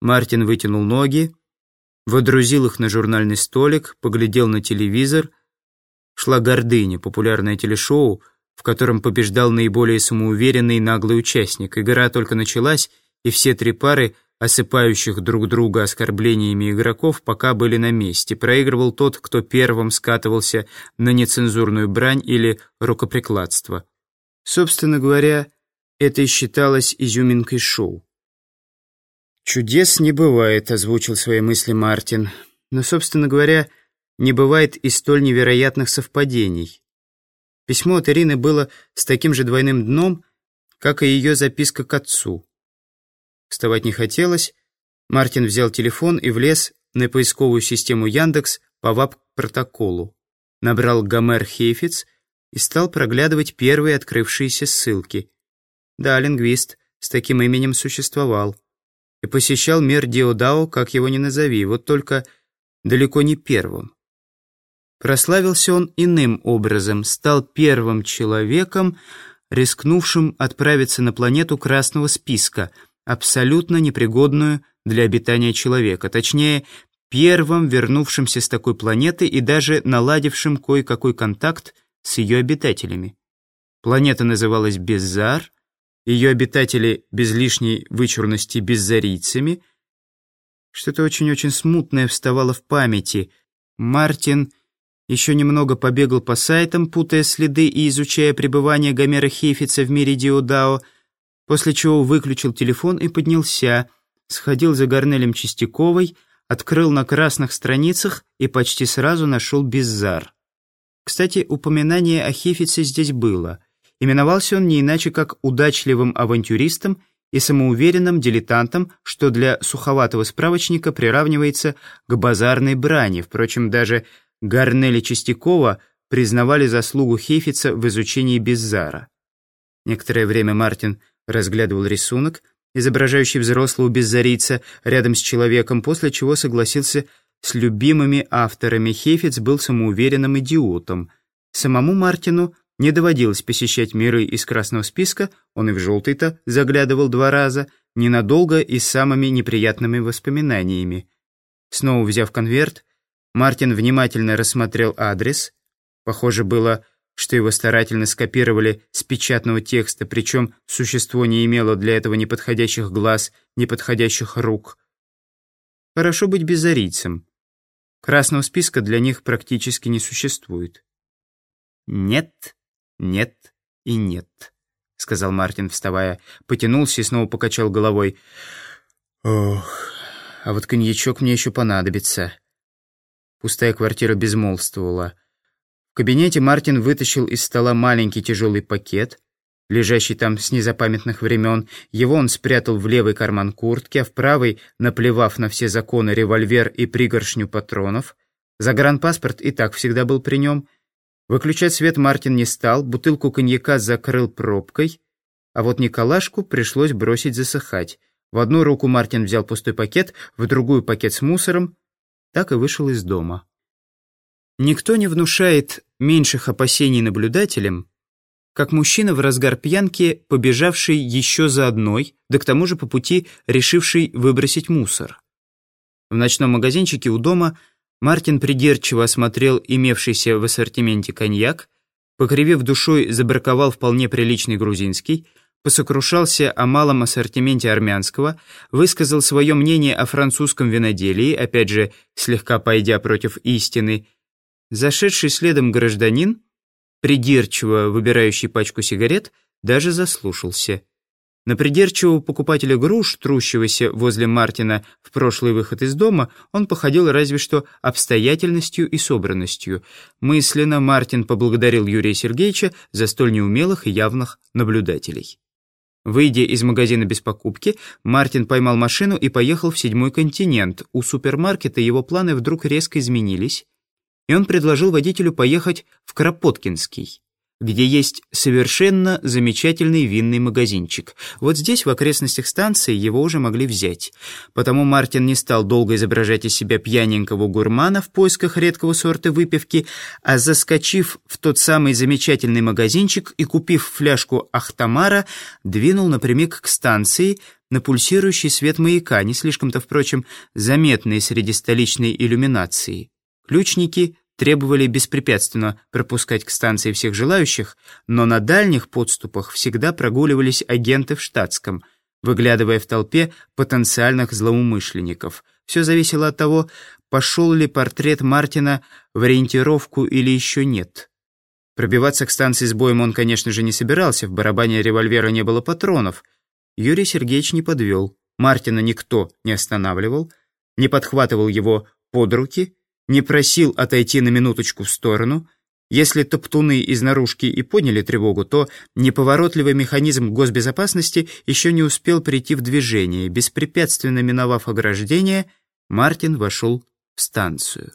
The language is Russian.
Мартин вытянул ноги, водрузил их на журнальный столик, поглядел на телевизор. Шла «Гордыня», популярное телешоу, в котором побеждал наиболее самоуверенный и наглый участник. Игра только началась, и все три пары, осыпающих друг друга оскорблениями игроков, пока были на месте. Проигрывал тот, кто первым скатывался на нецензурную брань или рукоприкладство. Собственно говоря, это и считалось изюминкой шоу. «Чудес не бывает», — озвучил свои мысли Мартин. «Но, собственно говоря, не бывает и столь невероятных совпадений». Письмо от Ирины было с таким же двойным дном, как и ее записка к отцу. Вставать не хотелось. Мартин взял телефон и влез на поисковую систему Яндекс по ВАП-протоколу. Набрал Гомер Хейфиц и стал проглядывать первые открывшиеся ссылки. Да, лингвист с таким именем существовал и посещал мир Диодао, как его ни назови, вот только далеко не первым. Прославился он иным образом, стал первым человеком, рискнувшим отправиться на планету красного списка, абсолютно непригодную для обитания человека, точнее, первым вернувшимся с такой планеты и даже наладившим кое-какой контакт с ее обитателями. Планета называлась Беззар, ее обитатели без лишней вычурности беззарийцами. Что-то очень-очень смутное вставало в памяти. Мартин еще немного побегал по сайтам, путая следы и изучая пребывание Гомера Хейфица в мире Диодао, после чего выключил телефон и поднялся, сходил за Горнелем Чистяковой, открыл на красных страницах и почти сразу нашел Беззар. Кстати, упоминание о Хейфице здесь было — Именовался он не иначе как удачливым авантюристом и самоуверенным дилетантом, что для суховатого справочника приравнивается к базарной брани. Впрочем, даже Гарнели Чистякова признавали заслугу Хейфица в изучении Беззара. Некоторое время Мартин разглядывал рисунок, изображающий взрослого беззарийца рядом с человеком, после чего согласился с любимыми авторами. Хейфиц был самоуверенным идиотом. Самому Мартину не доводилось посещать миры из красного списка, он и в желтый-то заглядывал два раза, ненадолго и с самыми неприятными воспоминаниями. Снова взяв конверт, Мартин внимательно рассмотрел адрес. Похоже было, что его старательно скопировали с печатного текста, причем существо не имело для этого ни подходящих глаз, ни подходящих рук. Хорошо быть безарийцем. Красного списка для них практически не существует. «Нет», «Нет и нет», — сказал Мартин, вставая. Потянулся и снова покачал головой. «Ох, а вот коньячок мне еще понадобится». Пустая квартира безмолвствовала. В кабинете Мартин вытащил из стола маленький тяжелый пакет, лежащий там с незапамятных времен. Его он спрятал в левый карман куртки, а в правый, наплевав на все законы, револьвер и пригоршню патронов. Загранпаспорт и так всегда был при нем — Выключать свет Мартин не стал, бутылку коньяка закрыл пробкой, а вот Николашку пришлось бросить засыхать. В одну руку Мартин взял пустой пакет, в другую пакет с мусором, так и вышел из дома. Никто не внушает меньших опасений наблюдателям, как мужчина в разгар пьянки, побежавший еще за одной, да к тому же по пути решивший выбросить мусор. В ночном магазинчике у дома – Мартин придирчиво осмотрел имевшийся в ассортименте коньяк, покривив душой, забраковал вполне приличный грузинский, посокрушался о малом ассортименте армянского, высказал свое мнение о французском виноделии, опять же, слегка пойдя против истины. Зашедший следом гражданин, придирчиво выбирающий пачку сигарет, даже заслушался. На придирчивого покупателя груш, трущегося возле Мартина в прошлый выход из дома, он походил разве что обстоятельностью и собранностью. Мысленно Мартин поблагодарил Юрия Сергеевича за столь неумелых и явных наблюдателей. Выйдя из магазина без покупки, Мартин поймал машину и поехал в седьмой континент. У супермаркета его планы вдруг резко изменились, и он предложил водителю поехать в Кропоткинский где есть совершенно замечательный винный магазинчик. Вот здесь, в окрестностях станции, его уже могли взять. Потому Мартин не стал долго изображать из себя пьяненького гурмана в поисках редкого сорта выпивки, а заскочив в тот самый замечательный магазинчик и купив фляжку Ахтамара, двинул напрямик к станции, на пульсирующий свет маяка, не слишком-то, впрочем, заметный среди столичной иллюминации. Ключники требовали беспрепятственно пропускать к станции всех желающих, но на дальних подступах всегда прогуливались агенты в штатском, выглядывая в толпе потенциальных злоумышленников. Все зависело от того, пошел ли портрет Мартина в ориентировку или еще нет. Пробиваться к станции с боем он, конечно же, не собирался, в барабане револьвера не было патронов. Юрий Сергеевич не подвел. Мартина никто не останавливал, не подхватывал его под руки, не просил отойти на минуточку в сторону. Если топтуны из наружки и подняли тревогу, то неповоротливый механизм госбезопасности еще не успел прийти в движение. Беспрепятственно миновав ограждение, Мартин вошел в станцию.